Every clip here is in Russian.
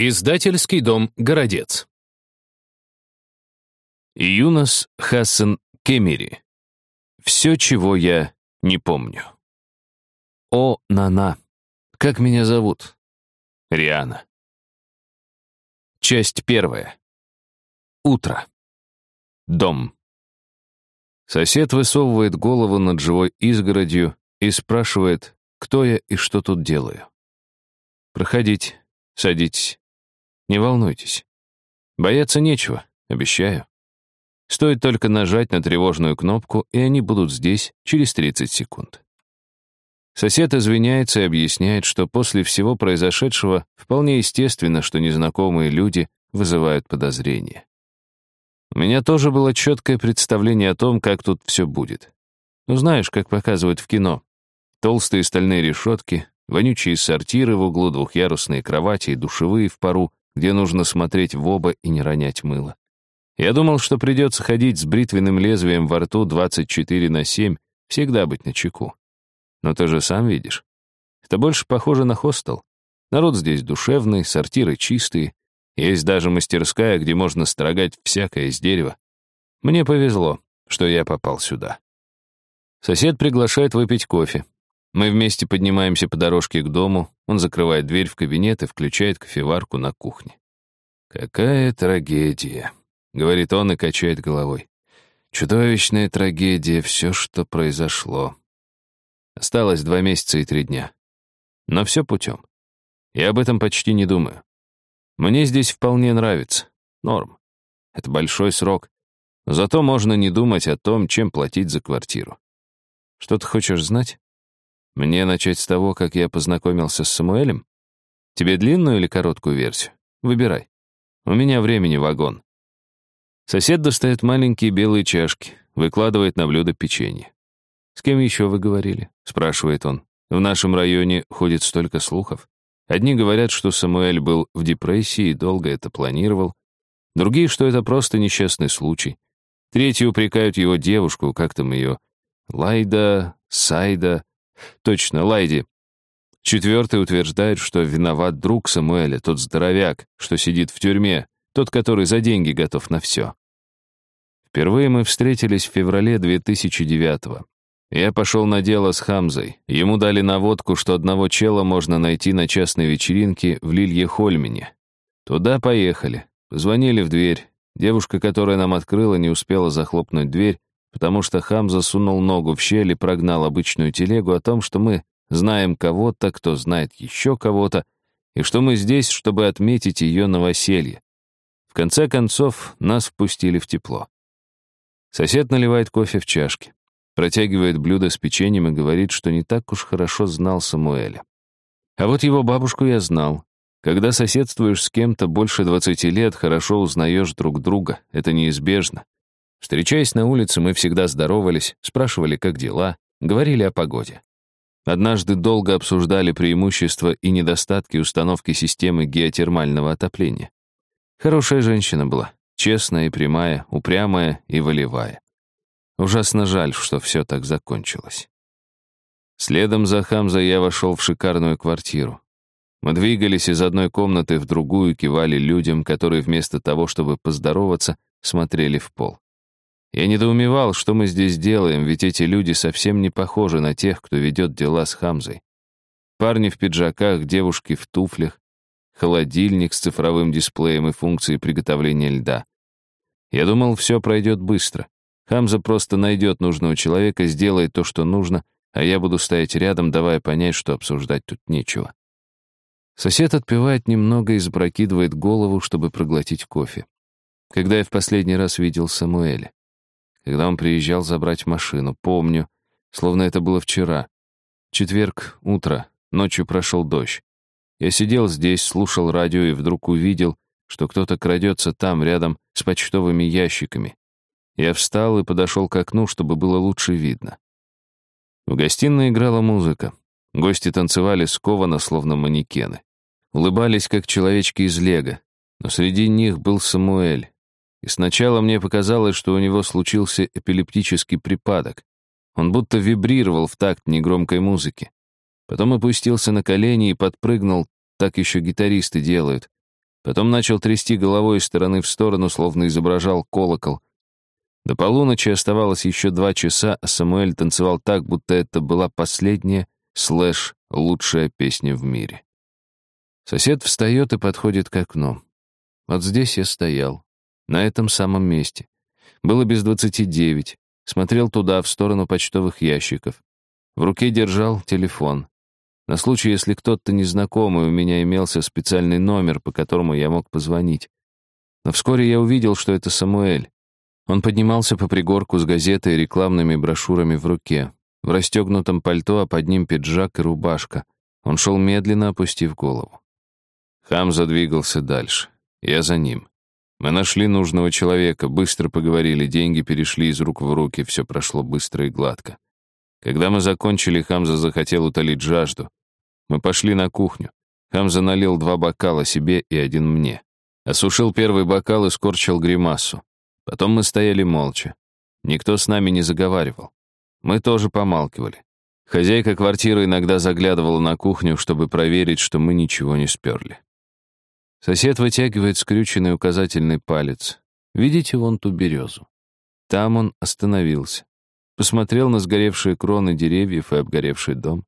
Издательский дом «Городец». Юнос Хасан Кемери. Все, чего я не помню. О, Нана. Как меня зовут? Риана. Часть первая. Утро. Дом. Сосед высовывает голову над живой изгородью и спрашивает, кто я и что тут делаю. Проходите, садитесь. Не волнуйтесь. Бояться нечего, обещаю. Стоит только нажать на тревожную кнопку, и они будут здесь через 30 секунд. Сосед извиняется и объясняет, что после всего произошедшего вполне естественно, что незнакомые люди вызывают подозрения. У меня тоже было четкое представление о том, как тут все будет. Ну, знаешь, как показывают в кино. Толстые стальные решетки, вонючие сортиры в углу, двухъярусные кровати и душевые в пару, где нужно смотреть в оба и не ронять мыло. Я думал, что придется ходить с бритвенным лезвием во рту 24 на 7, всегда быть на чеку. Но ты же сам видишь. Это больше похоже на хостел. Народ здесь душевный, сортиры чистые. Есть даже мастерская, где можно строгать всякое из дерева. Мне повезло, что я попал сюда. Сосед приглашает выпить кофе. Мы вместе поднимаемся по дорожке к дому, он закрывает дверь в кабинет и включает кофеварку на кухне. «Какая трагедия», — говорит он и качает головой. «Чудовищная трагедия, все, что произошло. Осталось два месяца и три дня. Но все путем. Я об этом почти не думаю. Мне здесь вполне нравится. Норм. Это большой срок. Зато можно не думать о том, чем платить за квартиру. Что ты хочешь знать? Мне начать с того, как я познакомился с Самуэлем? Тебе длинную или короткую версию? Выбирай. У меня времени вагон. Сосед достает маленькие белые чашки, выкладывает на блюдо печенье. «С кем еще вы говорили?» — спрашивает он. «В нашем районе ходит столько слухов. Одни говорят, что Самуэль был в депрессии и долго это планировал. Другие, что это просто несчастный случай. Третьи упрекают его девушку, как там ее, Лайда, Сайда, Точно, Лайди. Четвертый утверждает, что виноват друг Самуэля, тот здоровяк, что сидит в тюрьме, тот, который за деньги готов на все. Впервые мы встретились в феврале 2009-го. Я пошел на дело с Хамзой. Ему дали наводку, что одного чела можно найти на частной вечеринке в Лилье-Хольмене. Туда поехали. Позвонили в дверь. Девушка, которая нам открыла, не успела захлопнуть дверь, потому что хам засунул ногу в щель и прогнал обычную телегу о том, что мы знаем кого-то, кто знает еще кого-то, и что мы здесь, чтобы отметить ее новоселье. В конце концов, нас впустили в тепло. Сосед наливает кофе в чашки, протягивает блюдо с печеньем и говорит, что не так уж хорошо знал Самуэля. А вот его бабушку я знал. Когда соседствуешь с кем-то больше 20 лет, хорошо узнаешь друг друга, это неизбежно. Встречаясь на улице, мы всегда здоровались, спрашивали, как дела, говорили о погоде. Однажды долго обсуждали преимущества и недостатки установки системы геотермального отопления. Хорошая женщина была, честная и прямая, упрямая и волевая. Ужасно жаль, что все так закончилось. Следом за Хамзой я вошел в шикарную квартиру. Мы двигались из одной комнаты в другую, кивали людям, которые вместо того, чтобы поздороваться, смотрели в пол. Я недоумевал, что мы здесь делаем, ведь эти люди совсем не похожи на тех, кто ведет дела с Хамзой. Парни в пиджаках, девушки в туфлях, холодильник с цифровым дисплеем и функцией приготовления льда. Я думал, все пройдет быстро. Хамза просто найдет нужного человека, сделает то, что нужно, а я буду стоять рядом, давая понять, что обсуждать тут нечего. Сосед отпивает немного и запрокидывает голову, чтобы проглотить кофе. Когда я в последний раз видел Самуэля? Когда он приезжал забрать машину. Помню, словно это было вчера. Четверг, утро, ночью прошел дождь. Я сидел здесь, слушал радио и вдруг увидел, что кто-то крадется там, рядом с почтовыми ящиками. Я встал и подошел к окну, чтобы было лучше видно. В гостиной играла музыка. Гости танцевали скованно, словно манекены. Улыбались, как человечки из лего. Но среди них был Самуэль, и сначала мне показалось, что у него случился эпилептический припадок. Он будто вибрировал в такт негромкой музыки. Потом опустился на колени и подпрыгнул, так еще гитаристы делают. Потом начал трясти головой из стороны в сторону, словно изображал колокол. До полуночи оставалось еще два часа, а Самуэль танцевал так, будто это была последняя, слэш, лучшая песня в мире. Сосед встает и подходит к окну. Вот здесь я стоял, на этом самом месте. Было без двадцати девять. Смотрел туда, в сторону почтовых ящиков. В руке держал телефон. На случай, если кто-то незнакомый, у меня имелся специальный номер, по которому я мог позвонить. Но вскоре я увидел, что это Самуэль. Он поднимался по пригорку с газетой и рекламными брошюрами в руке. В расстегнутом пальто, а под ним пиджак и рубашка. Он шел медленно, опустив голову. Хам задвигался дальше. Я за ним. Мы нашли нужного человека, быстро поговорили, деньги перешли из рук в руки, все прошло быстро и гладко. Когда мы закончили, Хамза захотел утолить жажду. Мы пошли на кухню. Хамза налил два бокала себе и один мне. Осушил первый бокал и скорчил гримасу. Потом мы стояли молча. Никто с нами не заговаривал. Мы тоже помалкивали. Хозяйка квартиры иногда заглядывала на кухню, чтобы проверить, что мы ничего не сперли. Сосед вытягивает скрюченный указательный палец. Видите вон ту березу? Там он остановился. Посмотрел на сгоревшие кроны деревьев и обгоревший дом.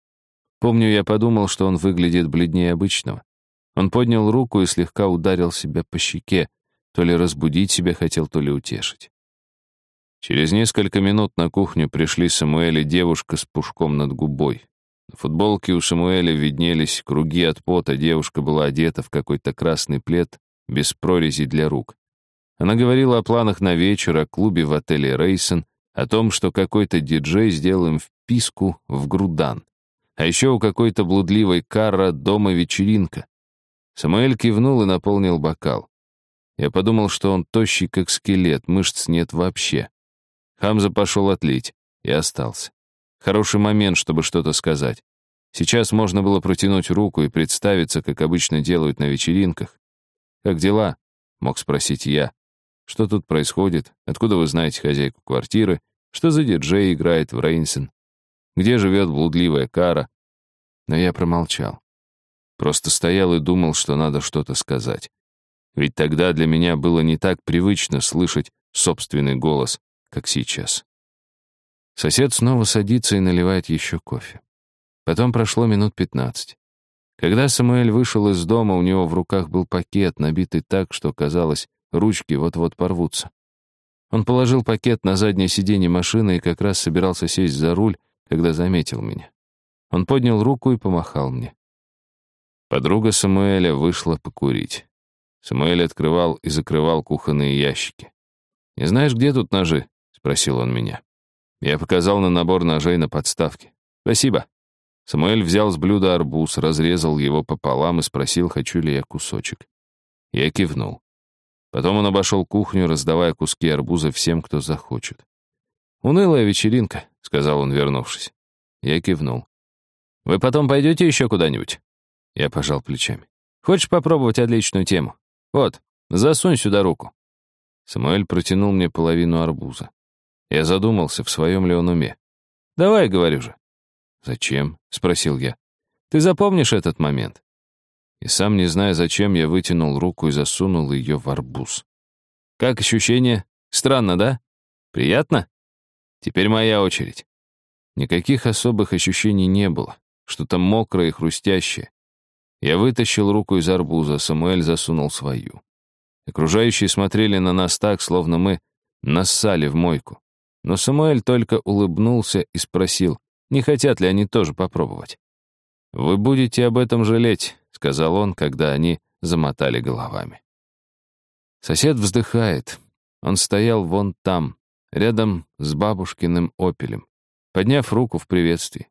Помню, я подумал, что он выглядит бледнее обычного. Он поднял руку и слегка ударил себя по щеке, то ли разбудить себя хотел, то ли утешить. Через несколько минут на кухню пришли Самуэль и девушка с пушком над губой. На футболке у Самуэля виднелись круги от пота, девушка была одета в какой-то красный плед без прорезей для рук. Она говорила о планах на вечер, о клубе в отеле «Рейсон», о том, что какой-то диджей сделал им вписку в Грудан. А еще у какой-то блудливой Карра дома вечеринка. Самуэль кивнул и наполнил бокал. Я подумал, что он тощий, как скелет, мышц нет вообще. Хамза пошел отлить и остался. Хороший момент, чтобы что-то сказать. Сейчас можно было протянуть руку и представиться, как обычно делают на вечеринках. «Как дела?» — мог спросить я. «Что тут происходит? Откуда вы знаете хозяйку квартиры? Что за диджей играет в Рейнсен? Где живет блудливая Кара?» Но я промолчал. Просто стоял и думал, что надо что-то сказать. Ведь тогда для меня было не так привычно слышать собственный голос, как сейчас. Сосед снова садится и наливает еще кофе. Потом прошло минут пятнадцать. Когда Самуэль вышел из дома, у него в руках был пакет, набитый так, что, казалось, ручки вот-вот порвутся. Он положил пакет на заднее сиденье машины и как раз собирался сесть за руль, когда заметил меня. Он поднял руку и помахал мне. Подруга Самуэля вышла покурить. Самуэль открывал и закрывал кухонные ящики. «Не знаешь, где тут ножи?» — спросил он меня. Я показал на набор ножей на подставке. «Спасибо». Самуэль взял с блюда арбуз, разрезал его пополам и спросил, хочу ли я кусочек. Я кивнул. Потом он обошел кухню, раздавая куски арбуза всем, кто захочет. «Унылая вечеринка», — сказал он, вернувшись. Я кивнул. «Вы потом пойдете еще куда-нибудь?» Я пожал плечами. «Хочешь попробовать отличную тему? Вот, засунь сюда руку». Самуэль протянул мне половину арбуза. Я задумался, в своем ли он уме. «Давай, говорю же». «Зачем?» — спросил я. «Ты запомнишь этот момент?» И сам не зная, зачем, я вытянул руку и засунул ее в арбуз. «Как ощущение? Странно, да? Приятно? Теперь моя очередь». Никаких особых ощущений не было. Что-то мокрое и хрустящее. Я вытащил руку из арбуза, Самуэль засунул свою. Окружающие смотрели на нас так, словно мы нассали в мойку. Но Самуэль только улыбнулся и спросил, не хотят ли они тоже попробовать. «Вы будете об этом жалеть», — сказал он, когда они замотали головами. Сосед вздыхает. Он стоял вон там, рядом с бабушкиным опелем, подняв руку в приветствии.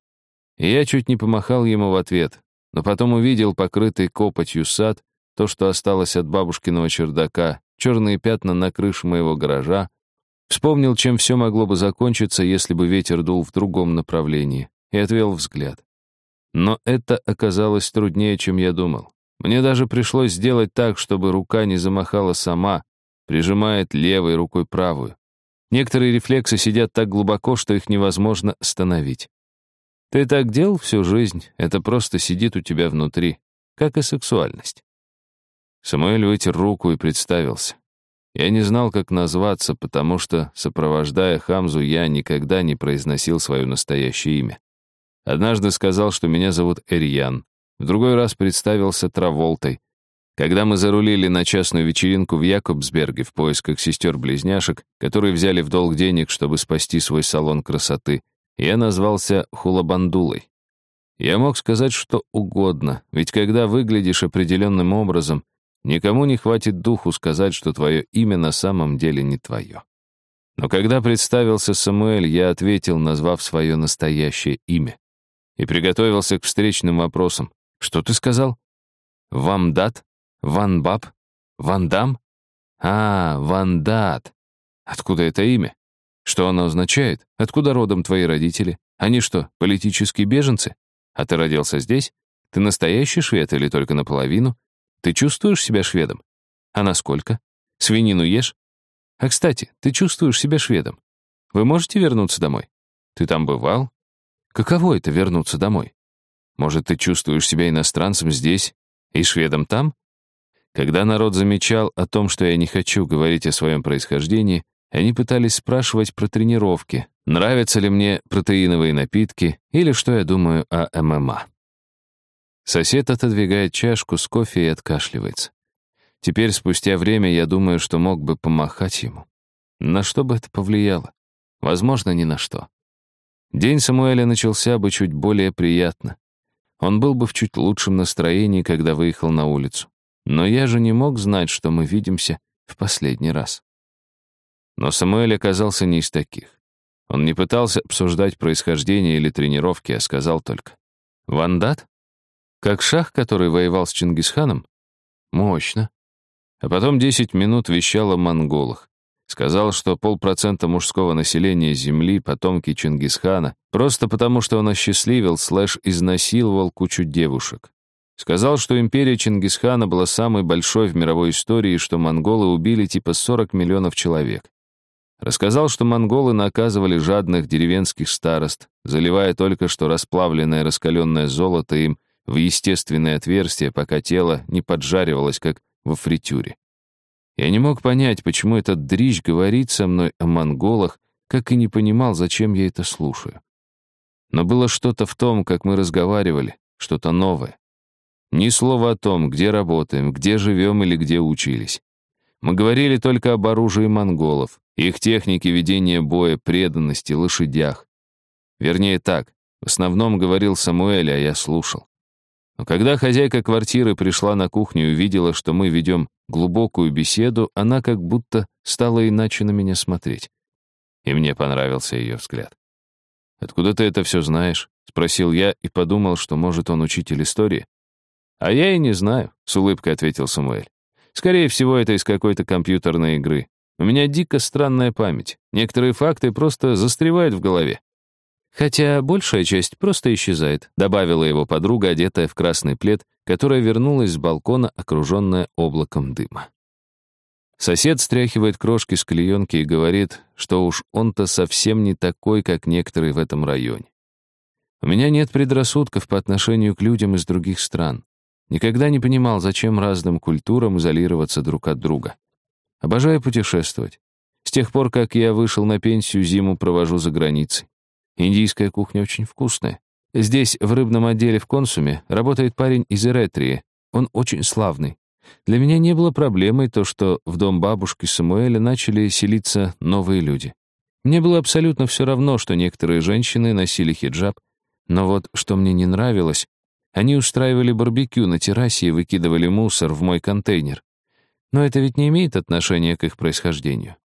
И я чуть не помахал ему в ответ, но потом увидел покрытый копотью сад, то, что осталось от бабушкиного чердака, черные пятна на крыше моего гаража, Вспомнил, чем все могло бы закончиться, если бы ветер дул в другом направлении, и отвел взгляд. Но это оказалось труднее, чем я думал. Мне даже пришлось сделать так, чтобы рука не замахала сама, прижимает левой рукой правую. Некоторые рефлексы сидят так глубоко, что их невозможно остановить. Ты так делал всю жизнь, это просто сидит у тебя внутри, как и сексуальность. Самуэль вытер руку и представился. Я не знал, как назваться, потому что, сопровождая Хамзу, я никогда не произносил свое настоящее имя. Однажды сказал, что меня зовут Эрьян. В другой раз представился Траволтой. Когда мы зарулили на частную вечеринку в Якобсберге в поисках сестер-близняшек, которые взяли в долг денег, чтобы спасти свой салон красоты, я назвался Хулабандулой. Я мог сказать что угодно, ведь когда выглядишь определенным образом, никому не хватит духу сказать, что твое имя на самом деле не твое. Но когда представился Самуэль, я ответил, назвав свое настоящее имя. И приготовился к встречным вопросам. «Что ты сказал? Вамдат? Ванбаб? Вандам? А, Вандат. Откуда это имя? Что оно означает? Откуда родом твои родители? Они что, политические беженцы? А ты родился здесь? Ты настоящий швед или только наполовину? Ты чувствуешь себя шведом? А насколько? Свинину ешь? А, кстати, ты чувствуешь себя шведом? Вы можете вернуться домой? Ты там бывал? Каково это вернуться домой? Может, ты чувствуешь себя иностранцем здесь и шведом там? Когда народ замечал о том, что я не хочу говорить о своем происхождении, они пытались спрашивать про тренировки, нравятся ли мне протеиновые напитки или что я думаю о ММА. Сосед отодвигает чашку с кофе и откашливается. Теперь, спустя время, я думаю, что мог бы помахать ему. На что бы это повлияло? Возможно, ни на что. День Самуэля начался бы чуть более приятно. Он был бы в чуть лучшем настроении, когда выехал на улицу. Но я же не мог знать, что мы видимся в последний раз. Но Самуэль оказался не из таких. Он не пытался обсуждать происхождение или тренировки, а сказал только. «Вандат? Как шах, который воевал с Чингисханом? Мощно». А потом десять минут вещал о монголах. Сказал, что полпроцента мужского населения Земли — потомки Чингисхана, просто потому что он осчастливил слэш изнасиловал кучу девушек. Сказал, что империя Чингисхана была самой большой в мировой истории и что монголы убили типа 40 миллионов человек. Рассказал, что монголы наказывали жадных деревенских старост, заливая только что расплавленное раскаленное золото им в естественное отверстие, пока тело не поджаривалось, как во фритюре. Я не мог понять, почему этот дрищ говорит со мной о монголах, как и не понимал, зачем я это слушаю. Но было что-то в том, как мы разговаривали, что-то новое. Ни слова о том, где работаем, где живем или где учились. Мы говорили только об оружии монголов, их технике ведения боя, преданности, лошадях. Вернее так, в основном говорил Самуэль, а я слушал. Но когда хозяйка квартиры пришла на кухню и увидела, что мы ведем глубокую беседу, она как будто стала иначе на меня смотреть. И мне понравился ее взгляд. «Откуда ты это все знаешь?» — спросил я и подумал, что, может, он учитель истории. «А я и не знаю», — с улыбкой ответил Самуэль. «Скорее всего, это из какой-то компьютерной игры. У меня дико странная память. Некоторые факты просто застревают в голове. Хотя большая часть просто исчезает, добавила его подруга, одетая в красный плед, которая вернулась с балкона, окруженная облаком дыма. Сосед стряхивает крошки с клеенки и говорит, что уж он-то совсем не такой, как некоторые в этом районе. У меня нет предрассудков по отношению к людям из других стран. Никогда не понимал, зачем разным культурам изолироваться друг от друга. Обожаю путешествовать. С тех пор, как я вышел на пенсию, зиму провожу за границей. Индийская кухня очень вкусная. Здесь, в рыбном отделе в консуме, работает парень из Эретрии. Он очень славный. Для меня не было проблемой то, что в дом бабушки Самуэля начали селиться новые люди. Мне было абсолютно все равно, что некоторые женщины носили хиджаб, но вот что мне не нравилось, они устраивали барбекю на террасе и выкидывали мусор в мой контейнер. Но это ведь не имеет отношения к их происхождению.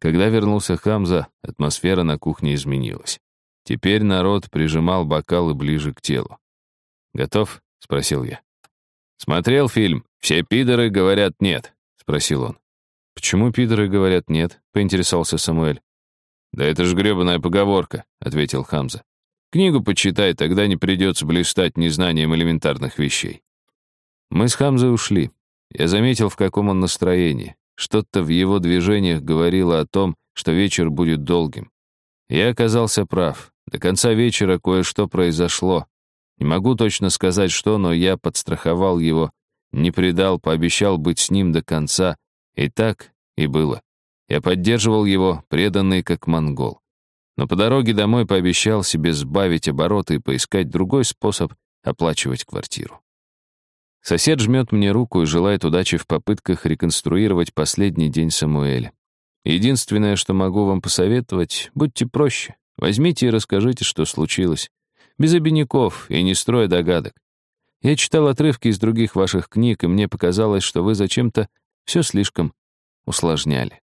Когда вернулся Хамза, атмосфера на кухне изменилась. Теперь народ прижимал бокалы ближе к телу. «Готов?» — спросил я. «Смотрел фильм. Все пидоры говорят нет», — спросил он. «Почему пидоры говорят нет?» — поинтересовался Самуэль. «Да это ж гребаная поговорка», — ответил Хамза. «Книгу почитай, тогда не придется блистать незнанием элементарных вещей». Мы с Хамзой ушли. Я заметил, в каком он настроении. Что-то в его движениях говорило о том, что вечер будет долгим. Я оказался прав. До конца вечера кое-что произошло. Не могу точно сказать, что, но я подстраховал его не предал, пообещал быть с ним до конца. И так и было. Я поддерживал его, преданный как монгол. Но по дороге домой пообещал себе сбавить обороты и поискать другой способ оплачивать квартиру. Сосед жмет мне руку и желает удачи в попытках реконструировать последний день Самуэля. Единственное, что могу вам посоветовать, будьте проще. Возьмите и расскажите, что случилось. Без обиняков и не строя догадок. Я читал отрывки из других ваших книг, и мне показалось, что вы зачем-то все слишком усложняли.